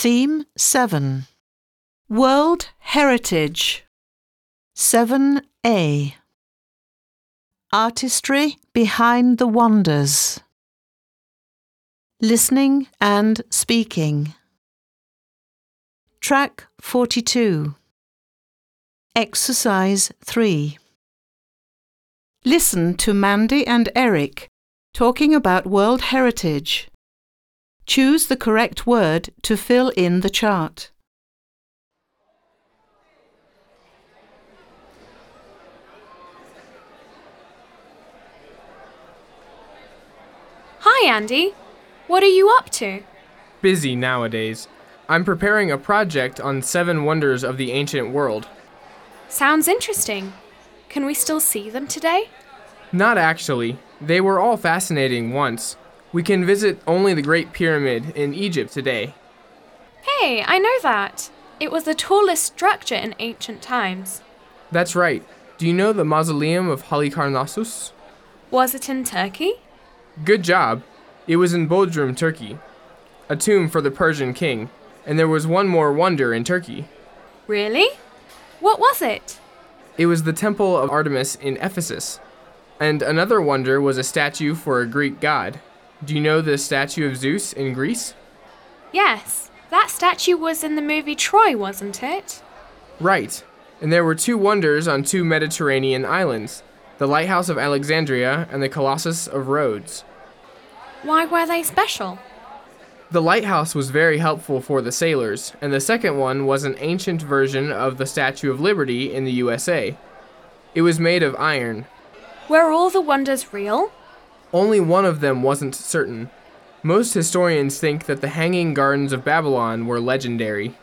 Theme 7 World Heritage. 7a Artistry Behind the Wonders. Listening and Speaking. Track 42 Exercise 3 Listen to Mandy and Eric talking about World Heritage. Choose the correct word to fill in the chart. Hi, Andy. What are you up to? Busy nowadays. I'm preparing a project on seven wonders of the ancient world. Sounds interesting. Can we still see them today? Not actually. They were all fascinating once. We can visit only the Great Pyramid in Egypt today. Hey, I know that. It was the tallest structure in ancient times. That's right. Do you know the mausoleum of Halicarnassus? Was it in Turkey? Good job. It was in Bodrum, Turkey. A tomb for the Persian king. And there was one more wonder in Turkey. Really? What was it? It was the Temple of Artemis in Ephesus. And another wonder was a statue for a Greek god. Do you know the statue of Zeus in Greece? Yes, that statue was in the movie Troy, wasn't it? Right. And there were two wonders on two Mediterranean islands the Lighthouse of Alexandria and the Colossus of Rhodes. Why were they special? The lighthouse was very helpful for the sailors, and the second one was an ancient version of the Statue of Liberty in the USA. It was made of iron. Were all the wonders real? Only one of them wasn't certain. Most historians think that the Hanging Gardens of Babylon were legendary.